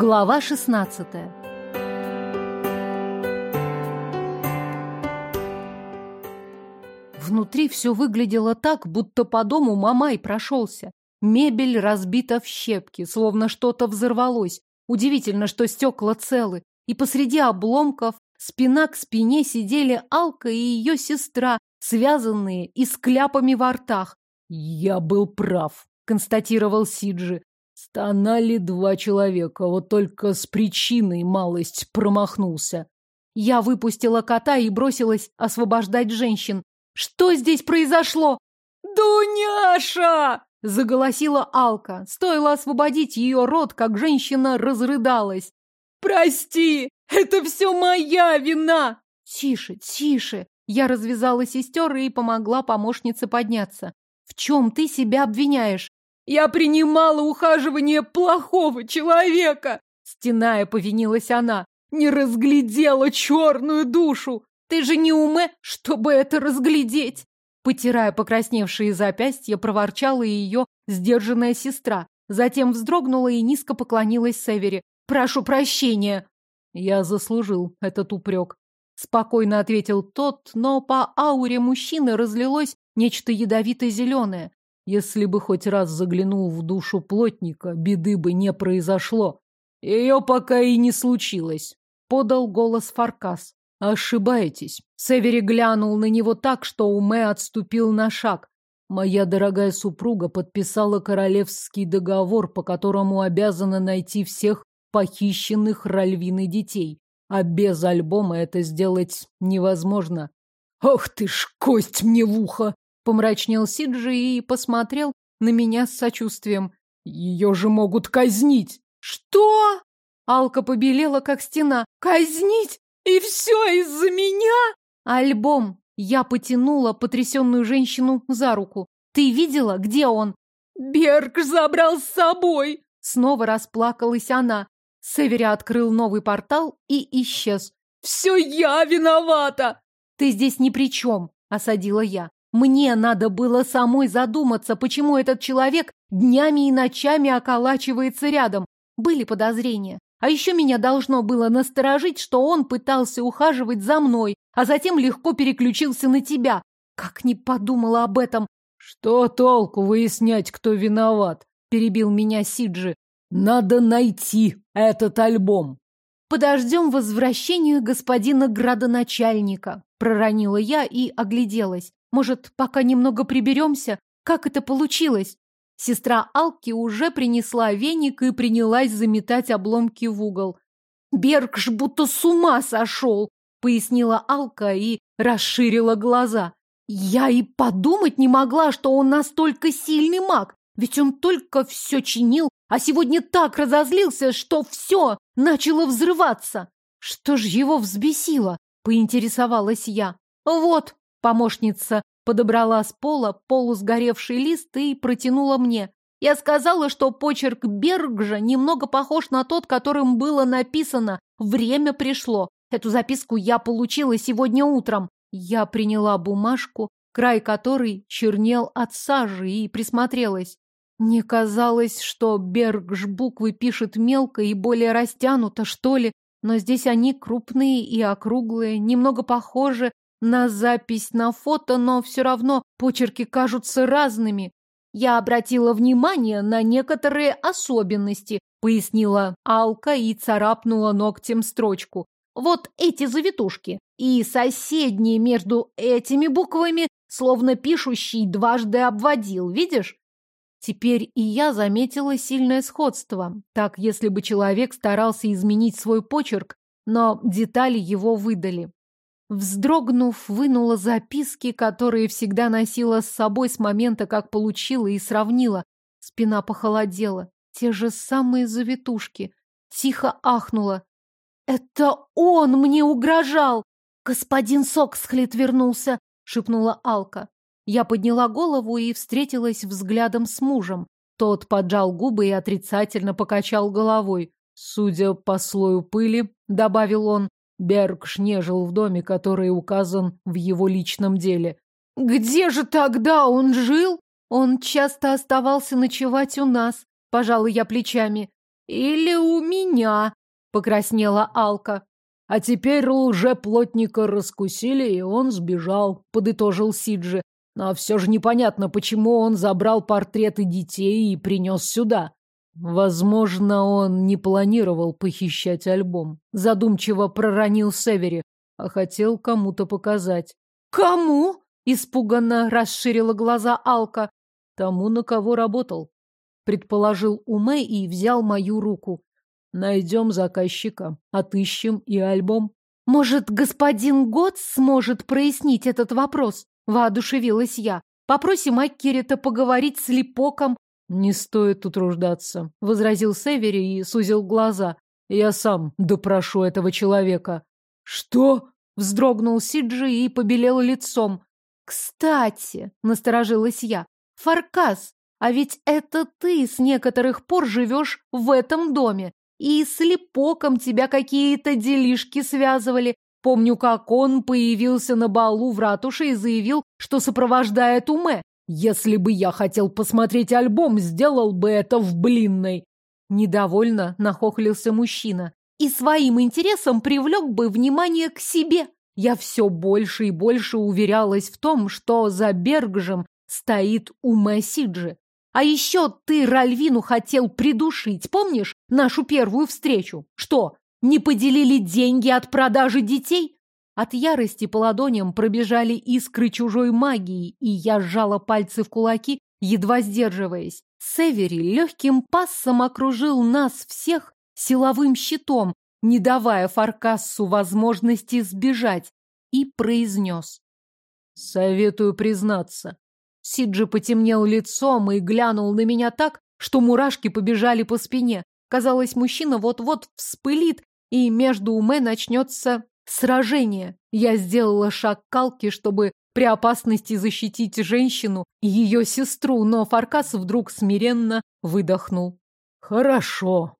Глава 16 Внутри все выглядело так, будто по дому Мамай прошелся. Мебель разбита в щепки, словно что-то взорвалось. Удивительно, что стекла целы. И посреди обломков спина к спине сидели Алка и ее сестра, связанные и с кляпами во ртах. «Я был прав», — констатировал Сиджи. Стонали два человека, вот только с причиной малость промахнулся. Я выпустила кота и бросилась освобождать женщин. Что здесь произошло? «Дуняша!» — заголосила Алка. Стоило освободить ее рот, как женщина разрыдалась. «Прости! Это все моя вина!» «Тише, тише!» Я развязала сестер и помогла помощнице подняться. «В чем ты себя обвиняешь?» «Я принимала ухаживание плохого человека!» Стеная повинилась она. «Не разглядела черную душу! Ты же не уме, чтобы это разглядеть!» Потирая покрасневшие запястья, проворчала ее сдержанная сестра. Затем вздрогнула и низко поклонилась Севере. «Прошу прощения!» «Я заслужил этот упрек», — спокойно ответил тот, но по ауре мужчины разлилось нечто ядовито-зеленое. Если бы хоть раз заглянул в душу плотника, беды бы не произошло. Ее пока и не случилось, — подал голос Фаркас. Ошибаетесь. Севери глянул на него так, что Уме отступил на шаг. Моя дорогая супруга подписала королевский договор, по которому обязана найти всех похищенных Ральвины детей. А без альбома это сделать невозможно. Ох ты ж, кость мне в ухо! Помрачнел Сиджи и посмотрел на меня с сочувствием. Ее же могут казнить! Что? Алка побелела, как стена. Казнить? И все из-за меня? Альбом. Я потянула потрясенную женщину за руку. Ты видела, где он? Берг забрал с собой. Снова расплакалась она. Севери открыл новый портал и исчез. Все я виновата! Ты здесь ни при чем, осадила я. Мне надо было самой задуматься, почему этот человек днями и ночами околачивается рядом. Были подозрения. А еще меня должно было насторожить, что он пытался ухаживать за мной, а затем легко переключился на тебя. Как не подумала об этом. Что толку выяснять, кто виноват? Перебил меня Сиджи. Надо найти этот альбом. Подождем возвращения господина градоначальника, проронила я и огляделась. Может, пока немного приберемся? Как это получилось? Сестра Алки уже принесла веник и принялась заметать обломки в угол. «Берг ж будто с ума сошел!» — пояснила Алка и расширила глаза. «Я и подумать не могла, что он настолько сильный маг, ведь он только все чинил, а сегодня так разозлился, что все начало взрываться. Что ж его взбесило?» — поинтересовалась я. «Вот», — помощница подобрала с пола полусгоревший лист и протянула мне. Я сказала, что почерк Бергжа немного похож на тот, которым было написано «Время пришло». Эту записку я получила сегодня утром. Я приняла бумажку, край которой чернел от сажи, и присмотрелась. Мне казалось, что Бергж буквы пишет мелко и более растянуто, что ли, но здесь они крупные и округлые, немного похожи на запись на фото, но все равно почерки кажутся разными. Я обратила внимание на некоторые особенности, пояснила Алка и царапнула ногтем строчку. Вот эти завитушки. И соседние между этими буквами, словно пишущий дважды обводил, видишь? Теперь и я заметила сильное сходство. Так, если бы человек старался изменить свой почерк, но детали его выдали. Вздрогнув, вынула записки, которые всегда носила с собой с момента, как получила и сравнила. Спина похолодела. Те же самые завитушки. Тихо ахнула. «Это он мне угрожал!» «Господин Соксхлит вернулся!» — шепнула Алка. Я подняла голову и встретилась взглядом с мужем. Тот поджал губы и отрицательно покачал головой. «Судя по слою пыли», — добавил он, Бергш не жил в доме, который указан в его личном деле. Где же тогда он жил? Он часто оставался ночевать у нас. Пожалуй, я плечами. Или у меня, покраснела Алка. А теперь лже-плотника раскусили, и он сбежал, подытожил Сиджи. Но все же непонятно, почему он забрал портреты детей и принес сюда. Возможно, он не планировал похищать альбом. Задумчиво проронил Севери, а хотел кому-то показать. «Кому?» – испуганно расширила глаза Алка. «Тому, на кого работал», – предположил Умэй и взял мою руку. «Найдем заказчика, отыщем и альбом». «Может, господин Год сможет прояснить этот вопрос?» Воодушевилась я. Попросим Аккерета поговорить с Липоком. Не стоит утруждаться, возразил Севери и сузил глаза. Я сам допрошу этого человека. Что? Вздрогнул Сиджи и побелел лицом. Кстати, насторожилась я. Фаркас, а ведь это ты с некоторых пор живешь в этом доме. И с Липоком тебя какие-то делишки связывали. Помню, как он появился на балу в ратуше и заявил, что сопровождает Уме. Если бы я хотел посмотреть альбом, сделал бы это в блинной. Недовольно нахохлился мужчина. И своим интересом привлек бы внимание к себе. Я все больше и больше уверялась в том, что за Бергжем стоит Уме Сиджи. А еще ты Ральвину хотел придушить, помнишь нашу первую встречу? Что, не поделили деньги от продажи детей? От ярости по ладоням пробежали искры чужой магии, и я сжала пальцы в кулаки, едва сдерживаясь. Севери легким пассом окружил нас всех силовым щитом, не давая Фаркассу возможности сбежать, и произнес. «Советую признаться». Сиджи потемнел лицом и глянул на меня так, что мурашки побежали по спине. Казалось, мужчина вот-вот вспылит и между уме начнется сражение. Я сделала шаг к Калке, чтобы при опасности защитить женщину и ее сестру, но Фаркас вдруг смиренно выдохнул. «Хорошо,